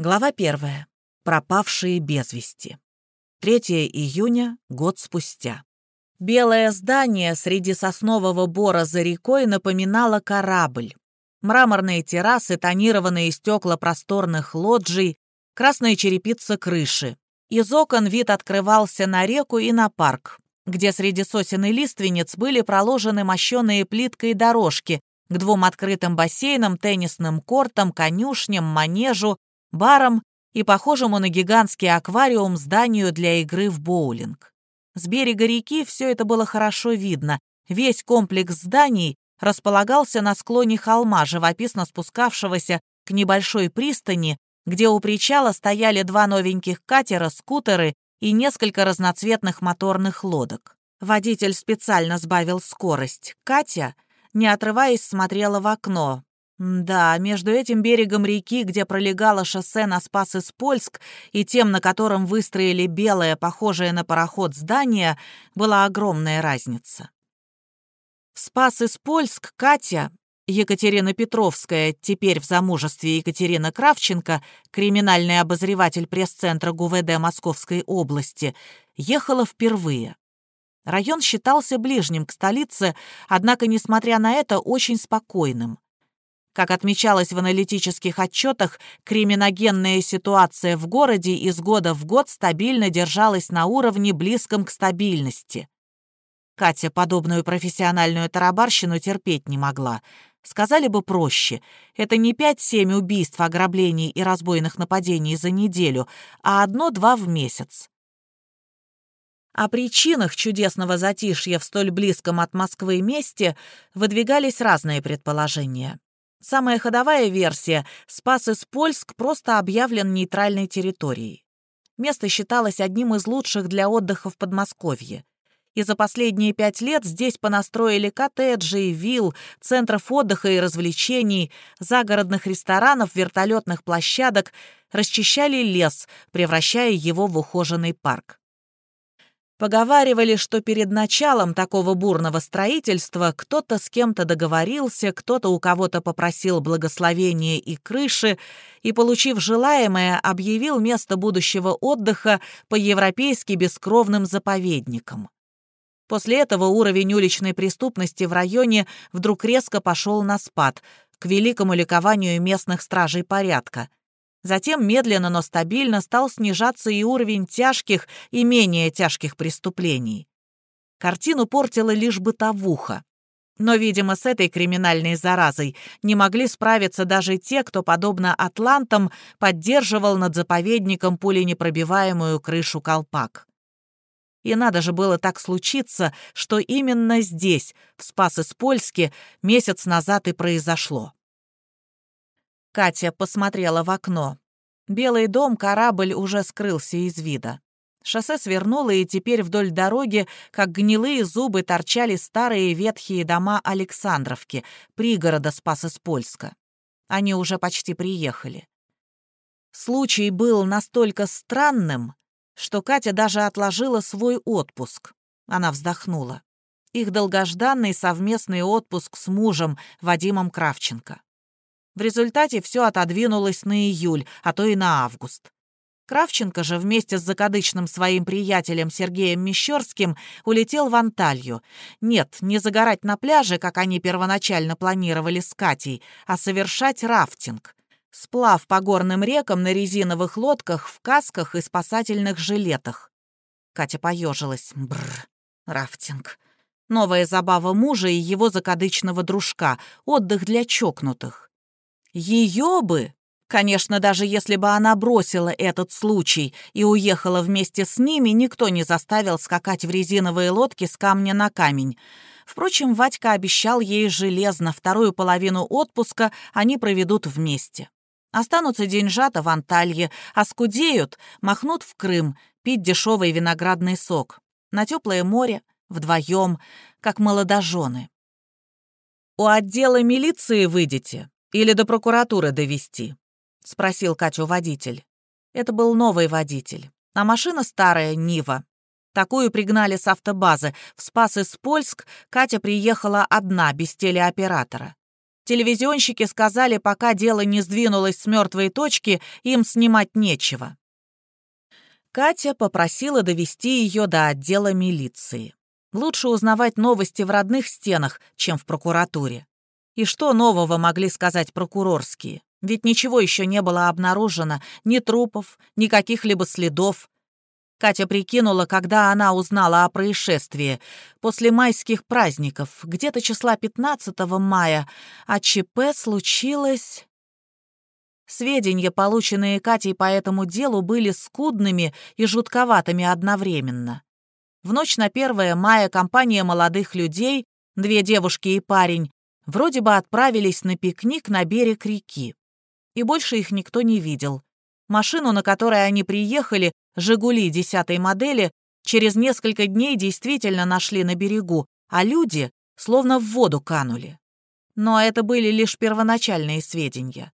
Глава первая. Пропавшие без вести. 3 июня, год спустя. Белое здание среди соснового бора за рекой напоминало корабль. Мраморные террасы, тонированные стекла просторных лоджий, красная черепица крыши. Из окон вид открывался на реку и на парк, где среди сосен и лиственниц были проложены мощеные плиткой дорожки к двум открытым бассейнам, теннисным кортам, конюшням, манежу, баром и похожему на гигантский аквариум зданию для игры в боулинг. С берега реки все это было хорошо видно. Весь комплекс зданий располагался на склоне холма, живописно спускавшегося к небольшой пристани, где у причала стояли два новеньких катера, скутеры и несколько разноцветных моторных лодок. Водитель специально сбавил скорость. Катя, не отрываясь, смотрела в окно. Да, между этим берегом реки, где пролегало шоссе на Спас-Испольск, и тем, на котором выстроили белое, похожее на пароход здание, была огромная разница. В Спас-Испольск Катя, Екатерина Петровская, теперь в замужестве Екатерина Кравченко, криминальный обозреватель пресс-центра ГУВД Московской области, ехала впервые. Район считался ближним к столице, однако, несмотря на это, очень спокойным. Как отмечалось в аналитических отчетах, криминогенная ситуация в городе из года в год стабильно держалась на уровне, близком к стабильности. Катя подобную профессиональную тарабарщину терпеть не могла. Сказали бы проще, это не 5-7 убийств, ограблений и разбойных нападений за неделю, а одно-два в месяц. О причинах чудесного затишья в столь близком от Москвы месте выдвигались разные предположения. Самая ходовая версия — Спас-Испольск просто объявлен нейтральной территорией. Место считалось одним из лучших для отдыха в Подмосковье. И за последние пять лет здесь понастроили коттеджи, вилл, центров отдыха и развлечений, загородных ресторанов, вертолетных площадок, расчищали лес, превращая его в ухоженный парк. Поговаривали, что перед началом такого бурного строительства кто-то с кем-то договорился, кто-то у кого-то попросил благословения и крыши, и, получив желаемое, объявил место будущего отдыха по-европейски бескровным заповедникам. После этого уровень уличной преступности в районе вдруг резко пошел на спад, к великому ликованию местных стражей порядка. Затем медленно, но стабильно стал снижаться и уровень тяжких и менее тяжких преступлений. Картину портила лишь бытовуха. Но, видимо, с этой криминальной заразой не могли справиться даже те, кто, подобно атлантам, поддерживал над заповедником пуленепробиваемую крышу колпак. И надо же было так случиться, что именно здесь, в Спас-Испольске, месяц назад и произошло. Катя посмотрела в окно. Белый дом, корабль уже скрылся из вида. Шоссе свернуло, и теперь вдоль дороги, как гнилые зубы, торчали старые ветхие дома Александровки, пригорода Спас-Испольска. Они уже почти приехали. Случай был настолько странным, что Катя даже отложила свой отпуск. Она вздохнула. Их долгожданный совместный отпуск с мужем Вадимом Кравченко. В результате все отодвинулось на июль, а то и на август. Кравченко же вместе с закадычным своим приятелем Сергеем Мещерским улетел в Анталью. Нет, не загорать на пляже, как они первоначально планировали с Катей, а совершать рафтинг. Сплав по горным рекам на резиновых лодках, в касках и спасательных жилетах. Катя поежилась. Бррр, рафтинг. Новая забава мужа и его закадычного дружка, отдых для чокнутых. Ее бы, конечно, даже если бы она бросила этот случай и уехала вместе с ними, никто не заставил скакать в резиновые лодки с камня на камень. Впрочем, Вадька обещал ей железно, вторую половину отпуска они проведут вместе. Останутся деньжата в Анталье, а скудеют, махнут в Крым, пить дешевый виноградный сок. На теплое море, вдвоем, как молодожены. «У отдела милиции выйдете?» Или до прокуратуры довести?» — спросил Катю водитель. Это был новый водитель, а машина старая, Нива. Такую пригнали с автобазы. В Спас-Испольск Катя приехала одна, без телеоператора. Телевизионщики сказали, пока дело не сдвинулось с мертвой точки, им снимать нечего. Катя попросила довести ее до отдела милиции. Лучше узнавать новости в родных стенах, чем в прокуратуре. И что нового могли сказать прокурорские? Ведь ничего еще не было обнаружено, ни трупов, ни каких-либо следов. Катя прикинула, когда она узнала о происшествии. После майских праздников, где-то числа 15 мая, а ЧП случилось... Сведения, полученные Катей по этому делу, были скудными и жутковатыми одновременно. В ночь на 1 мая компания молодых людей, две девушки и парень, вроде бы отправились на пикник на берег реки. И больше их никто не видел. Машину, на которой они приехали, «Жигули» десятой модели, через несколько дней действительно нашли на берегу, а люди словно в воду канули. Но это были лишь первоначальные сведения.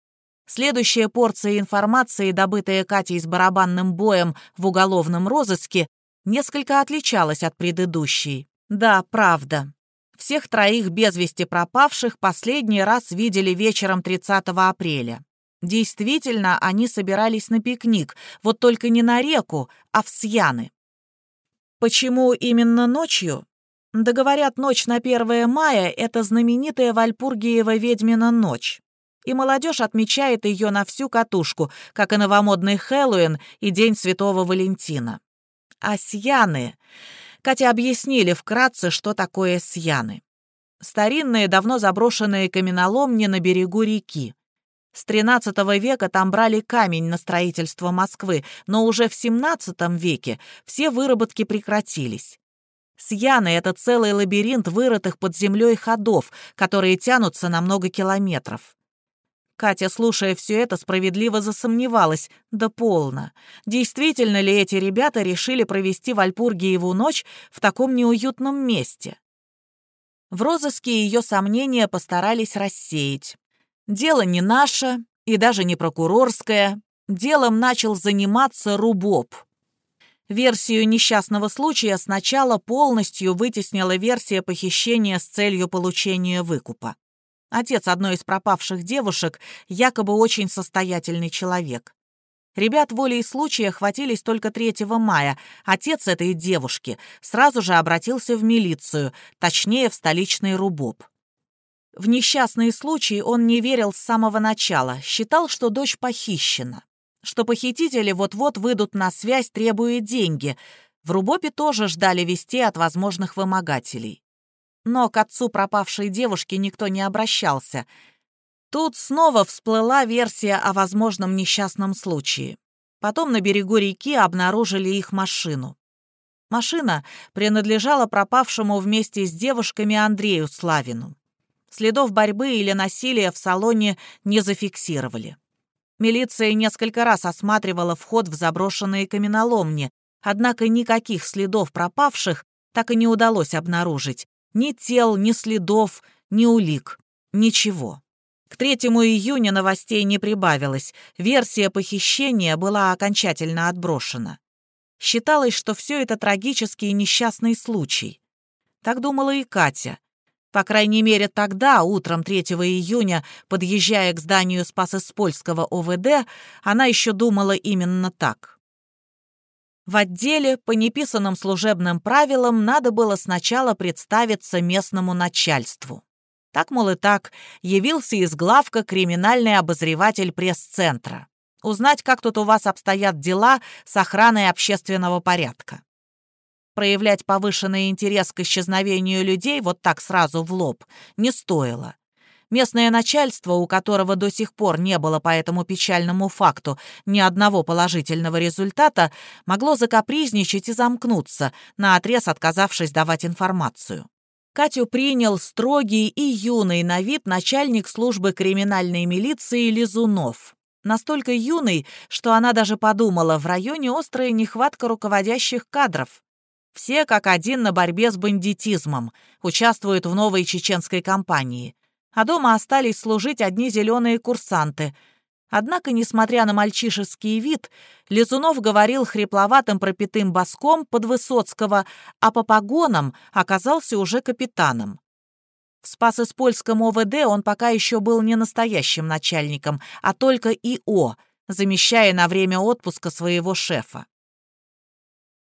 Следующая порция информации, добытая Катей с барабанным боем в уголовном розыске, несколько отличалась от предыдущей. Да, правда. Всех троих без вести пропавших последний раз видели вечером 30 апреля. Действительно, они собирались на пикник, вот только не на реку, а в Сьяны. Почему именно ночью? Да говорят, ночь на 1 мая — это знаменитая Вальпургиева ведьмина ночь. И молодежь отмечает ее на всю катушку, как и новомодный Хэллоуин и День Святого Валентина. А Сьяны... Катя объяснили вкратце, что такое Сьяны. Старинные, давно заброшенные каменоломни на берегу реки. С XIII века там брали камень на строительство Москвы, но уже в XVII веке все выработки прекратились. Сьяны — это целый лабиринт вырытых под землей ходов, которые тянутся на много километров. Катя, слушая все это, справедливо засомневалась. Да полно. Действительно ли эти ребята решили провести Вальпургиеву ночь в таком неуютном месте? В розыске ее сомнения постарались рассеять. Дело не наше и даже не прокурорское. Делом начал заниматься Рубоб. Версию несчастного случая сначала полностью вытеснила версия похищения с целью получения выкупа. Отец одной из пропавших девушек якобы очень состоятельный человек. Ребят волей случая хватились только 3 мая. Отец этой девушки сразу же обратился в милицию, точнее, в столичный Рубоб. В несчастные случаи он не верил с самого начала, считал, что дочь похищена, что похитители вот-вот выйдут на связь, требуя деньги. В Рубопе тоже ждали вести от возможных вымогателей. Но к отцу пропавшей девушки никто не обращался. Тут снова всплыла версия о возможном несчастном случае. Потом на берегу реки обнаружили их машину. Машина принадлежала пропавшему вместе с девушками Андрею Славину. Следов борьбы или насилия в салоне не зафиксировали. Милиция несколько раз осматривала вход в заброшенные каменоломни, однако никаких следов пропавших так и не удалось обнаружить. Ни тел, ни следов, ни улик. Ничего. К 3 июня новостей не прибавилось, версия похищения была окончательно отброшена. Считалось, что все это трагический и несчастный случай. Так думала и Катя. По крайней мере, тогда, утром 3 июня, подъезжая к зданию Спас-Испольского ОВД, она еще думала именно так. В отделе по неписанным служебным правилам надо было сначала представиться местному начальству. Так, мол, и так, явился из главка криминальный обозреватель пресс-центра. Узнать, как тут у вас обстоят дела с охраной общественного порядка проявлять повышенный интерес к исчезновению людей вот так сразу в лоб не стоило. Местное начальство, у которого до сих пор не было по этому печальному факту ни одного положительного результата, могло закапризничать и замкнуться, наотрез отказавшись давать информацию. Катю принял строгий и юный на вид начальник службы криминальной милиции Лизунов. Настолько юный, что она даже подумала, в районе острая нехватка руководящих кадров. Все как один на борьбе с бандитизмом, участвуют в новой чеченской кампании. А дома остались служить одни зеленые курсанты. Однако, несмотря на мальчишеский вид, Лизунов говорил хрипловатым пропитым боском под Высоцкого, а по погонам оказался уже капитаном. В Спас-Испольском ОВД он пока еще был не настоящим начальником, а только ИО, замещая на время отпуска своего шефа.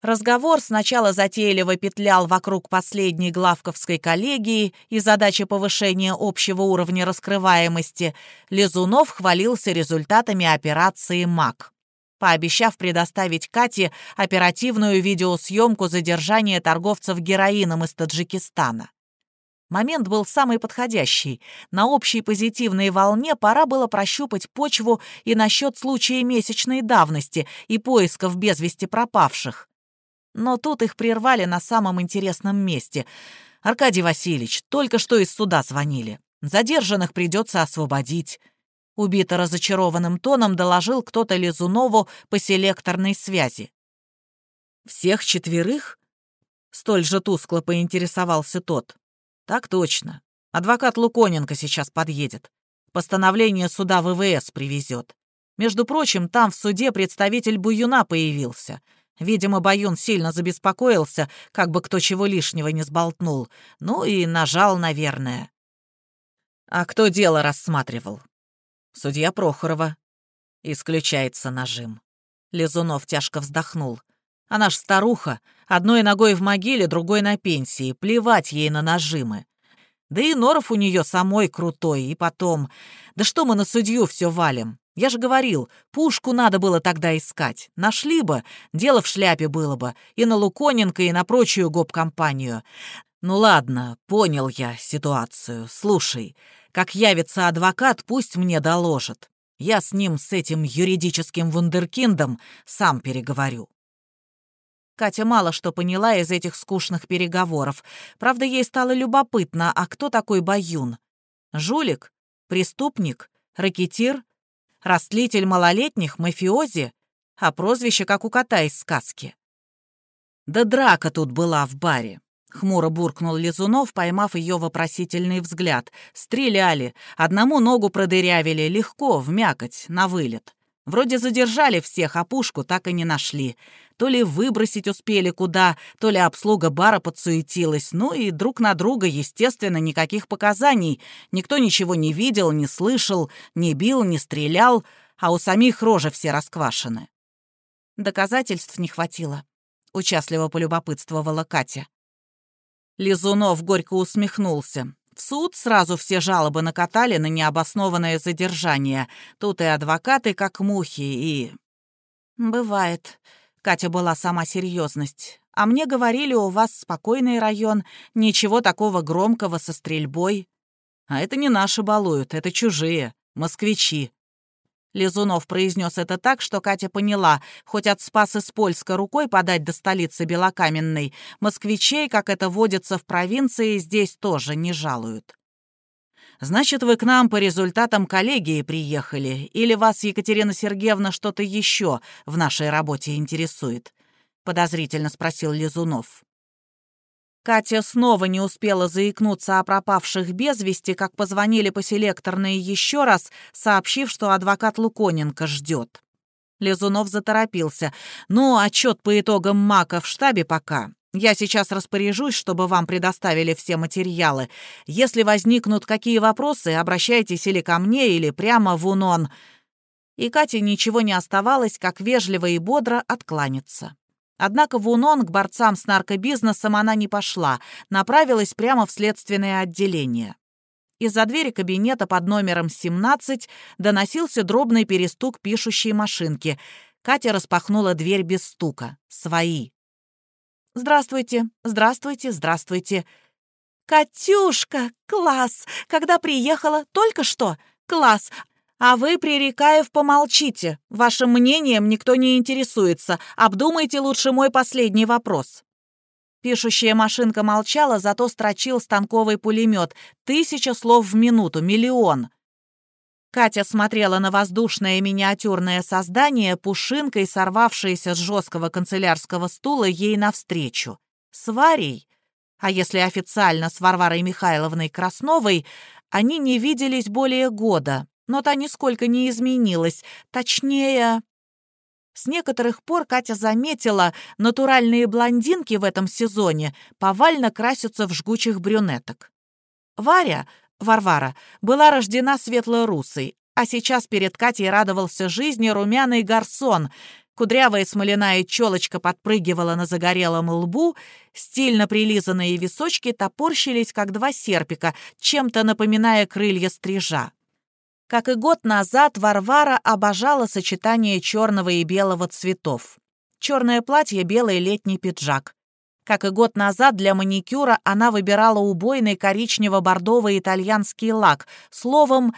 Разговор сначала затейливо петлял вокруг последней главковской коллегии и задачи повышения общего уровня раскрываемости. Лизунов хвалился результатами операции «МАК», пообещав предоставить Кате оперативную видеосъемку задержания торговцев героином из Таджикистана. Момент был самый подходящий. На общей позитивной волне пора было прощупать почву и насчет случая месячной давности и поисков без вести пропавших. Но тут их прервали на самом интересном месте. «Аркадий Васильевич, только что из суда звонили. Задержанных придется освободить». Убито разочарованным тоном доложил кто-то Лизунову по селекторной связи. «Всех четверых?» Столь же тускло поинтересовался тот. «Так точно. Адвокат Луконенко сейчас подъедет. Постановление суда ВВС привезет. Между прочим, там в суде представитель Буюна появился. Видимо, Баюн сильно забеспокоился, как бы кто чего лишнего не сболтнул. Ну и нажал, наверное. А кто дело рассматривал? Судья Прохорова. Исключается нажим. Лизунов тяжко вздохнул. Она ж старуха, одной ногой в могиле, другой на пенсии, плевать ей на нажимы. Да и Норов у нее самой крутой, и потом... Да что мы на судью все валим? Я же говорил, пушку надо было тогда искать. Нашли бы, дело в шляпе было бы, и на Луконенко, и на прочую гоп-компанию. Ну ладно, понял я ситуацию. Слушай, как явится адвокат, пусть мне доложит. Я с ним, с этим юридическим вундеркиндом, сам переговорю. Катя мало что поняла из этих скучных переговоров. Правда, ей стало любопытно, а кто такой Баюн? Жулик? Преступник? Ракетир? Растлитель малолетних? Мафиози? А прозвище, как у кота из сказки. Да драка тут была в баре. Хмуро буркнул Лизунов, поймав ее вопросительный взгляд. Стреляли. Одному ногу продырявили. Легко, в мякоть, на вылет. Вроде задержали всех, а пушку так и не нашли. То ли выбросить успели куда, то ли обслуга бара подсуетилась. Ну и друг на друга, естественно, никаких показаний. Никто ничего не видел, не слышал, не бил, не стрелял, а у самих рожи все расквашены. Доказательств не хватило. Участливо полюбопытствовала Катя. Лизунов горько усмехнулся. В суд сразу все жалобы накатали на необоснованное задержание. Тут и адвокаты как мухи, и... «Бывает». Катя была сама серьезность. «А мне говорили, у вас спокойный район, ничего такого громкого со стрельбой». «А это не наши балуют, это чужие, москвичи», Лизунов произнес это так, что Катя поняла, хоть от Спаса с Польска рукой подать до столицы Белокаменной, москвичей, как это водится в провинции, здесь тоже не жалуют. «Значит, вы к нам по результатам коллегии приехали, или вас, Екатерина Сергеевна, что-то еще в нашей работе интересует?» — подозрительно спросил Лизунов. Катя снова не успела заикнуться о пропавших без вести, как позвонили по селекторной еще раз, сообщив, что адвокат Луконенко ждет. Лизунов заторопился. «Ну, отчет по итогам МАКа в штабе пока. Я сейчас распоряжусь, чтобы вам предоставили все материалы. Если возникнут какие вопросы, обращайтесь или ко мне, или прямо в УНОН». И Кате ничего не оставалось, как вежливо и бодро откланяться. Однако в УНОН к борцам с наркобизнесом она не пошла, направилась прямо в следственное отделение. Из-за двери кабинета под номером 17 доносился дробный перестук пишущей машинки. Катя распахнула дверь без стука. Свои. «Здравствуйте, здравствуйте, здравствуйте». «Катюшка, класс! Когда приехала? Только что? Класс! «А вы, Пререкаев, помолчите. Вашим мнением никто не интересуется. Обдумайте лучше мой последний вопрос». Пишущая машинка молчала, зато строчил станковый пулемет. Тысяча слов в минуту, миллион. Катя смотрела на воздушное миниатюрное создание, пушинкой, сорвавшееся с жесткого канцелярского стула ей навстречу. С Варей, а если официально с Варварой Михайловной Красновой, они не виделись более года но та нисколько не изменилась. Точнее... С некоторых пор Катя заметила, натуральные блондинки в этом сезоне повально красятся в жгучих брюнеток. Варя, Варвара, была рождена светло-русой, а сейчас перед Катей радовался жизни румяный гарсон. Кудрявая смоляная челочка подпрыгивала на загорелом лбу, стильно прилизанные височки топорщились, как два серпика, чем-то напоминая крылья стрижа. Как и год назад, Варвара обожала сочетание черного и белого цветов. Черное платье, белый летний пиджак. Как и год назад, для маникюра она выбирала убойный коричнево-бордовый итальянский лак. Словом,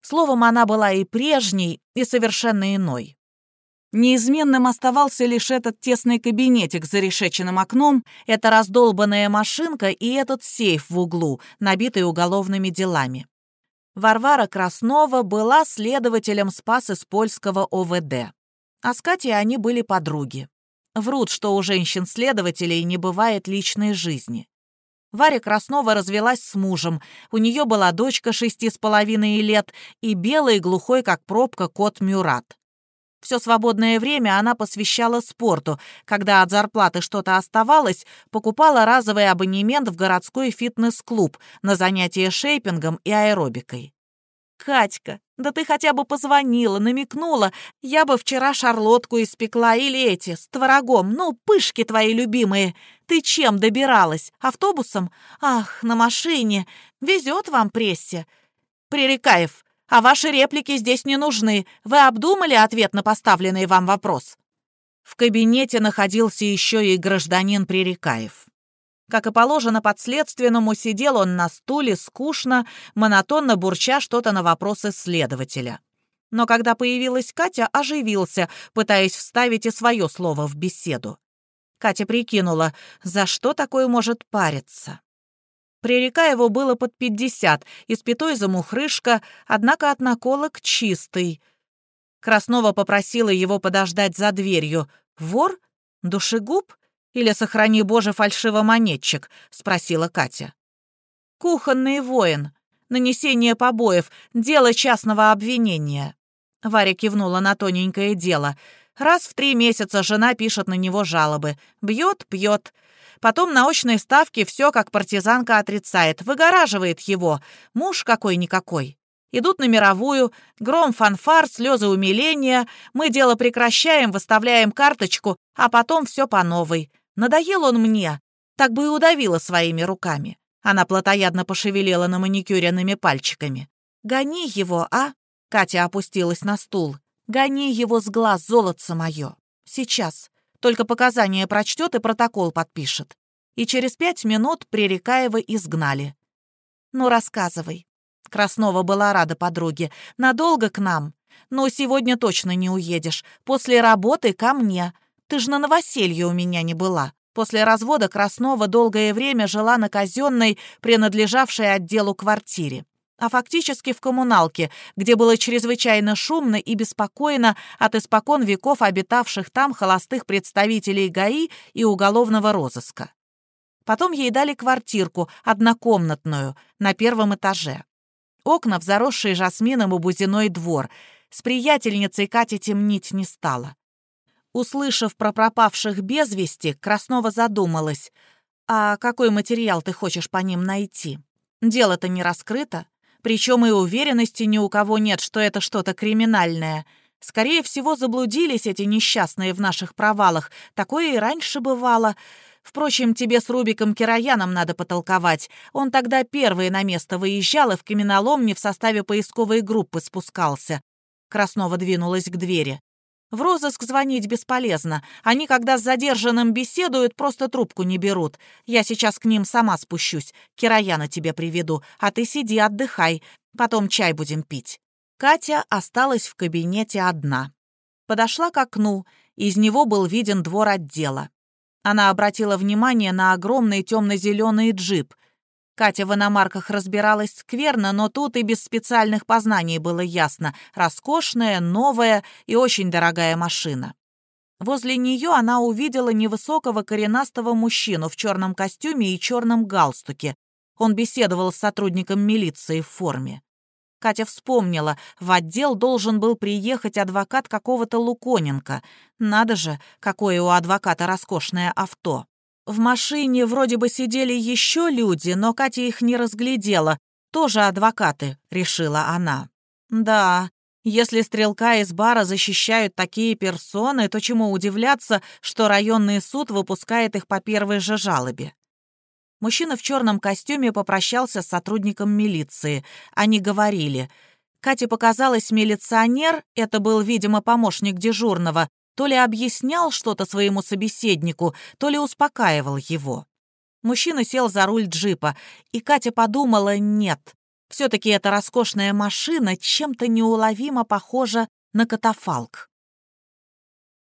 словом, она была и прежней, и совершенно иной. Неизменным оставался лишь этот тесный кабинетик за решеченным окном, эта раздолбанная машинка и этот сейф в углу, набитый уголовными делами. Варвара Краснова была следователем спас из польского ОВД. А с Катей они были подруги. Врут, что у женщин-следователей не бывает личной жизни. Варя Краснова развелась с мужем. У нее была дочка шести с половиной лет и белый глухой, как пробка, кот Мюрат. Все свободное время она посвящала спорту. Когда от зарплаты что-то оставалось, покупала разовый абонемент в городской фитнес-клуб на занятия шейпингом и аэробикой. «Катька, да ты хотя бы позвонила, намекнула. Я бы вчера шарлотку испекла или эти, с творогом, ну, пышки твои любимые. Ты чем добиралась? Автобусом? Ах, на машине. Везет вам прессе. Пререкаев, а ваши реплики здесь не нужны. Вы обдумали ответ на поставленный вам вопрос?» В кабинете находился еще и гражданин Пререкаев. Как и положено подследственному, сидел он на стуле скучно, монотонно бурча что-то на вопросы следователя. Но когда появилась Катя, оживился, пытаясь вставить и свое слово в беседу. Катя прикинула, за что такое может париться. Его было под пятьдесят, испятой замухрышка, однако от наколок чистый. Краснова попросила его подождать за дверью. Вор? Душегуб? Или, сохрани Боже, фальшивомонетчик?» — спросила Катя. «Кухонный воин. Нанесение побоев. Дело частного обвинения». Варя кивнула на тоненькое дело. Раз в три месяца жена пишет на него жалобы. Бьет, пьет. Потом на очной ставке все, как партизанка отрицает. Выгораживает его. Муж какой-никакой. Идут на мировую, гром, фанфар, слезы умиления. Мы дело прекращаем, выставляем карточку, а потом все по новой. Надоел он мне, так бы и удавила своими руками. Она плотоядно пошевелила на маникюренными пальчиками. «Гони его, а?» Катя опустилась на стул. «Гони его с глаз, золотце мое. Сейчас. Только показания прочтет и протокол подпишет». И через пять минут Пререкаева изгнали. «Ну, рассказывай». Краснова была рада подруге. «Надолго к нам? Ну, сегодня точно не уедешь. После работы ко мне. Ты ж на новоселье у меня не была. После развода Краснова долгое время жила на казенной, принадлежавшей отделу квартире а фактически в коммуналке, где было чрезвычайно шумно и беспокойно от испокон веков обитавших там холостых представителей ГАИ и уголовного розыска. Потом ей дали квартирку, однокомнатную, на первом этаже. Окна в заросший жасмином и бузиной двор. С приятельницей Катя темнить не стала. Услышав про пропавших без вести, Краснова задумалась. «А какой материал ты хочешь по ним найти? Дело-то не раскрыто, причем и уверенности ни у кого нет, что это что-то криминальное. Скорее всего, заблудились эти несчастные в наших провалах. Такое и раньше бывало. Впрочем, тебе с Рубиком Кирояном надо потолковать. Он тогда первый на место выезжал и в каменоломне в составе поисковой группы спускался». Краснова двинулась к двери. В розыск звонить бесполезно. Они, когда с задержанным беседуют, просто трубку не берут. Я сейчас к ним сама спущусь. Кираяна тебе приведу, а ты сиди, отдыхай. Потом чай будем пить». Катя осталась в кабинете одна. Подошла к окну. Из него был виден двор отдела. Она обратила внимание на огромный темно-зеленый джип. Катя в иномарках разбиралась скверно, но тут и без специальных познаний было ясно. Роскошная, новая и очень дорогая машина. Возле нее она увидела невысокого коренастого мужчину в черном костюме и черном галстуке. Он беседовал с сотрудником милиции в форме. Катя вспомнила, в отдел должен был приехать адвокат какого-то Луконенко. Надо же, какое у адвоката роскошное авто. В машине вроде бы сидели еще люди, но Катя их не разглядела. Тоже адвокаты, решила она. Да, если стрелка из бара защищают такие персоны, то чему удивляться, что районный суд выпускает их по первой же жалобе? Мужчина в черном костюме попрощался с сотрудником милиции. Они говорили. Кате показалось, милиционер, это был, видимо, помощник дежурного, то ли объяснял что-то своему собеседнику, то ли успокаивал его. Мужчина сел за руль джипа, и Катя подумала, нет, все-таки эта роскошная машина чем-то неуловимо похожа на катафалк.